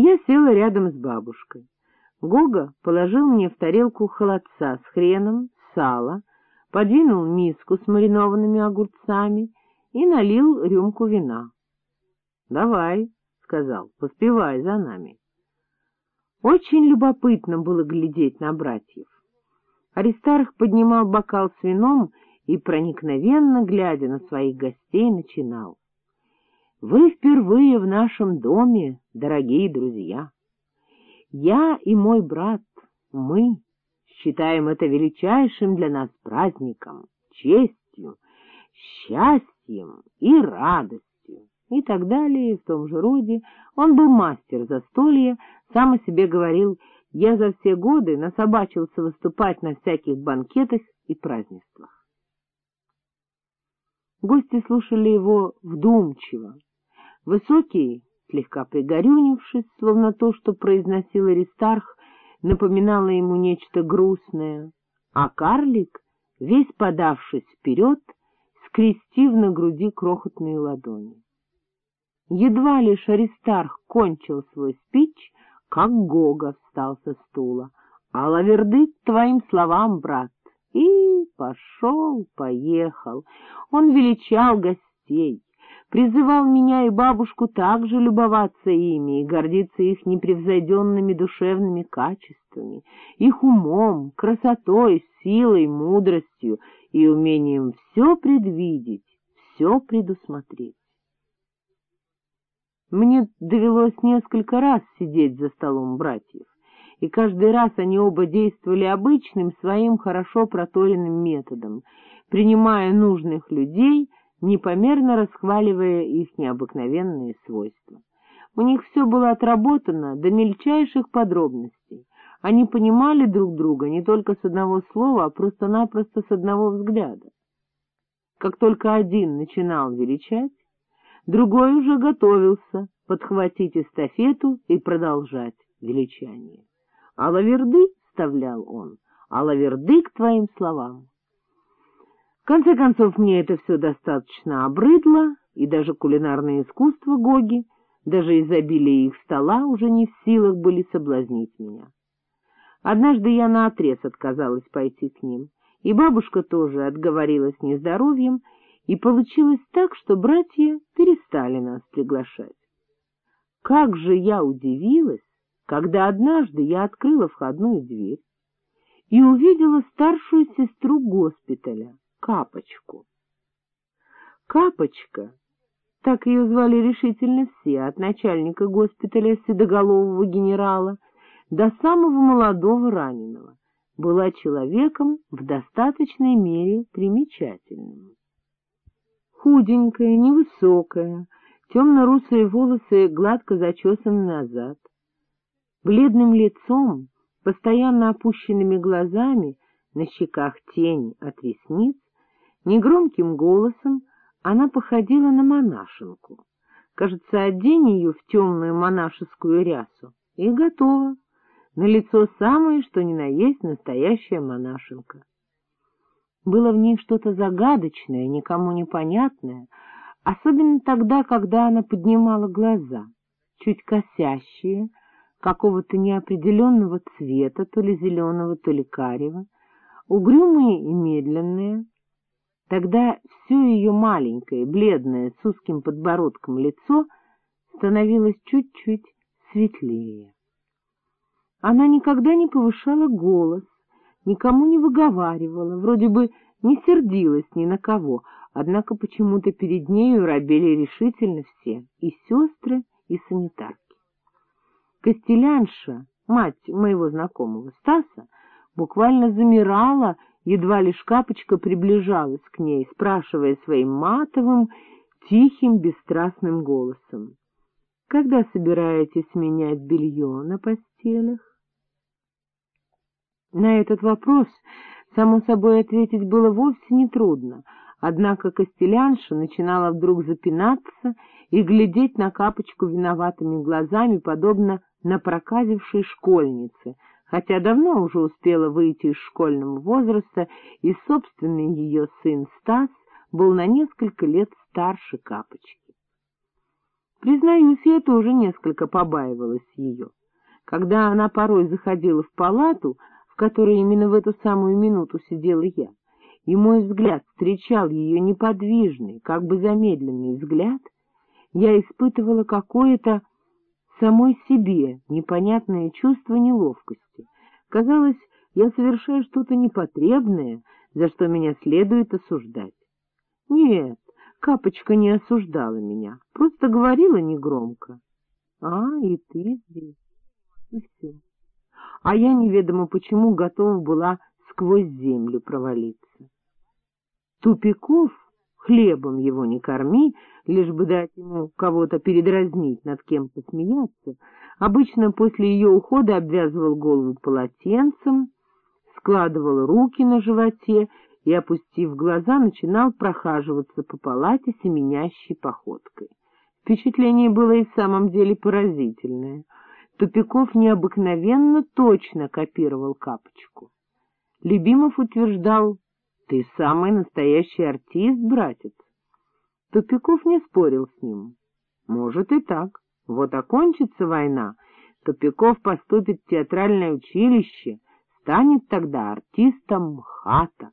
Я села рядом с бабушкой. Гога положил мне в тарелку холодца с хреном, сало, подвинул миску с маринованными огурцами и налил рюмку вина. — Давай, — сказал, — поспевай за нами. Очень любопытно было глядеть на братьев. Аристарх поднимал бокал с вином и, проникновенно глядя на своих гостей, начинал. — Вы впервые в нашем доме, дорогие друзья. Я и мой брат, мы считаем это величайшим для нас праздником, честью, счастьем и радостью и так далее, в том же роде. Он был мастер застолья, сам о себе говорил, я за все годы насобачился выступать на всяких банкетах и празднествах. Гости слушали его вдумчиво. Высокий, слегка пригорюнившись, словно то, что произносил Аристарх, напоминало ему нечто грустное, а карлик, весь подавшись вперед, скрестив на груди крохотные ладони. Едва лишь Аристарх кончил свой спич, как Гога встал со стула. — А лаверды твоим словам, брат! И пошел, поехал. Он величал гостей, призывал меня и бабушку также любоваться ими и гордиться их непревзойденными душевными качествами, их умом, красотой, силой, мудростью и умением все предвидеть, все предусмотреть. Мне довелось несколько раз сидеть за столом братьев, и каждый раз они оба действовали обычным своим хорошо проторенным методом, принимая нужных людей, непомерно расхваливая их необыкновенные свойства. У них все было отработано до мельчайших подробностей. Они понимали друг друга не только с одного слова, а просто-напросто с одного взгляда. Как только один начинал величать, другой уже готовился подхватить эстафету и продолжать величание. А лаверды, — вставлял он, — а лаверды к твоим словам. Конце концов, мне это все достаточно обрыдло, и даже кулинарное искусство Гоги, даже изобилие их стола уже не в силах были соблазнить меня. Однажды я наотрез отказалась пойти к ним, и бабушка тоже отговорилась нездоровьем, и получилось так, что братья перестали нас приглашать. Как же я удивилась, когда однажды я открыла входную дверь и увидела старшую сестру госпиталя, Капочку. Капочка, так ее звали решительно все, от начальника госпиталя седоголового генерала до самого молодого раненого, была человеком в достаточной мере примечательным худенькая, невысокая, темно-русые волосы гладко зачесаны назад. Бледным лицом, постоянно опущенными глазами, на щеках тень от ресниц, негромким голосом она походила на монашенку. Кажется, одень ее в темную монашескую рясу, и готово. На лицо самое, что ни на есть, настоящая монашенка. Было в ней что-то загадочное, никому непонятное, особенно тогда, когда она поднимала глаза, чуть косящие, какого-то неопределенного цвета, то ли зеленого, то ли карего, угрюмые и медленные. Тогда все ее маленькое, бледное, с узким подбородком лицо становилось чуть-чуть светлее. Она никогда не повышала голос, никому не выговаривала, вроде бы не сердилась ни на кого, однако почему-то перед нею робели решительно все, и сестры, и санитарки. Костелянша, мать моего знакомого Стаса, буквально замирала, едва лишь капочка приближалась к ней, спрашивая своим матовым, тихим, бесстрастным голосом. — Когда собираетесь менять белье на постелях? На этот вопрос, само собой, ответить было вовсе нетрудно, однако Костелянша начинала вдруг запинаться и глядеть на капочку виноватыми глазами, подобно напроказившей школьнице, хотя давно уже успела выйти из школьного возраста, и собственный ее сын Стас был на несколько лет старше капочки. Признаюсь, я тоже несколько побаивалась ее. Когда она порой заходила в палату, в которой именно в эту самую минуту сидела я, и мой взгляд встречал ее неподвижный, как бы замедленный взгляд, я испытывала какое-то самой себе непонятное чувство неловкости. Казалось, я совершаю что-то непотребное, за что меня следует осуждать. Нет, Капочка не осуждала меня, просто говорила негромко. — А, и ты здесь. И все. А я неведомо почему готова была сквозь землю провалиться. Тупиков, хлебом его не корми, лишь бы дать ему кого-то передразнить, над кем посмеяться, обычно после ее ухода обвязывал голову полотенцем, складывал руки на животе и, опустив глаза, начинал прохаживаться по палате семенящей походкой. Впечатление было и в самом деле поразительное. Тупиков необыкновенно точно копировал капочку. Любимов утверждал, ты самый настоящий артист, братец. Тупиков не спорил с ним. Может и так. Вот окончится война, Тупиков поступит в театральное училище, станет тогда артистом ХАТа.